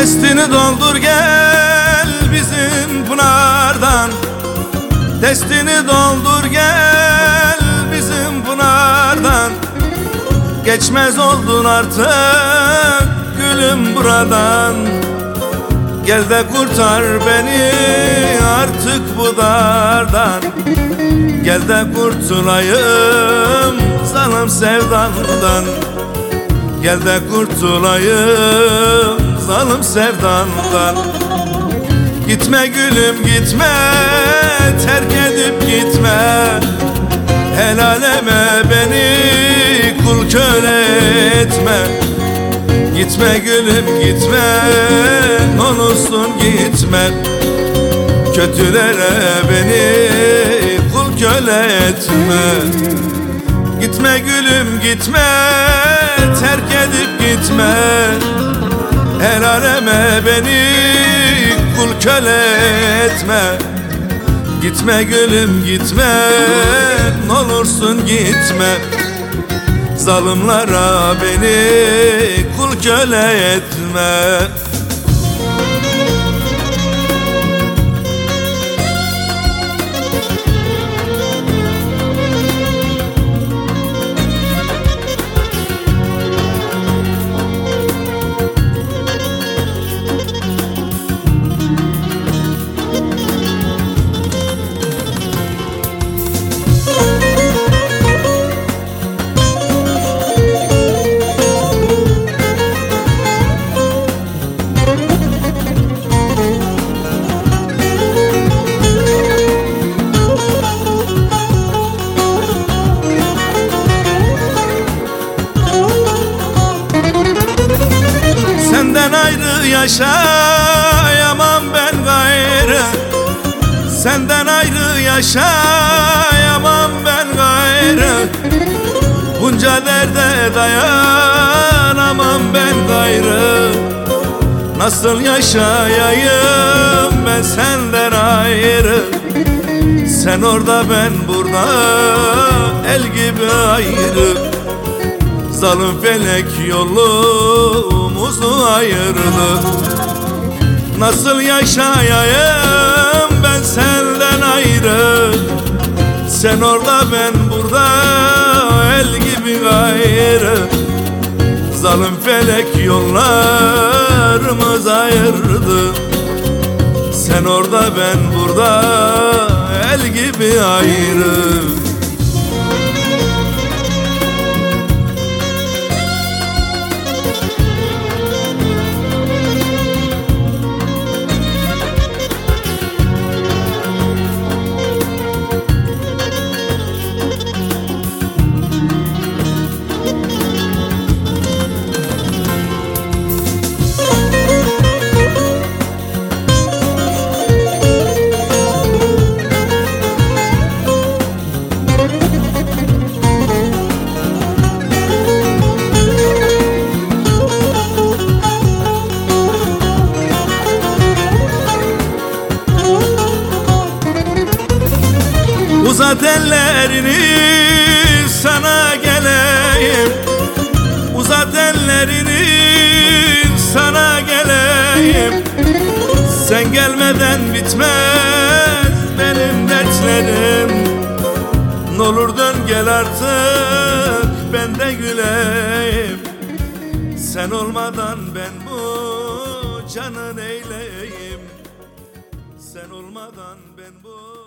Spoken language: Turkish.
Destini doldur gel bizim pınardan. Destini doldur gel bizim pınardan. Geçmez oldun artık gülüm buradan. Gel de kurtar beni artık bu dardan. Gel de kurtulayım zalim sevdandan Gel de kurtulayım zalim sevdandan. Gitme gülüm gitme. Terk edip gitme. El aleme beni kul köle etme. Gitme gülüm gitme. Ne olursun gitme. Kötülere beni kul köle etme. Gitme gülüm gitme. Terk edip gitme El aleme beni kul köle etme. Gitme gülüm gitme. Ne olursun gitme. Zalimlara beni kul köle etme Senden ayrı yaşayamam ben gayrı. Senden ayrı yaşayamam ben gayrı. Bunca derde dayanamam ben gayrı. Nasıl yaşayayım ben senden ayrı? Sen orada ben burada el gibi ayrı. Zalim felek yolumuzu ayırdı. Nasıl yaşayayım ben senden ayrı? Sen orada ben burada el gibi gayrı. Zalim felek yollarımız ayırdı. Sen orada ben burada el gibi ayrı Uzat ellerini sana geleyim. Uzat ellerini sana geleyim. Sen gelmeden bitmez benim dertlerim. N'olur dön gel artık ben de güleyim. Sen olmadan ben bu canı neyleyim? Sen olmadan ben bu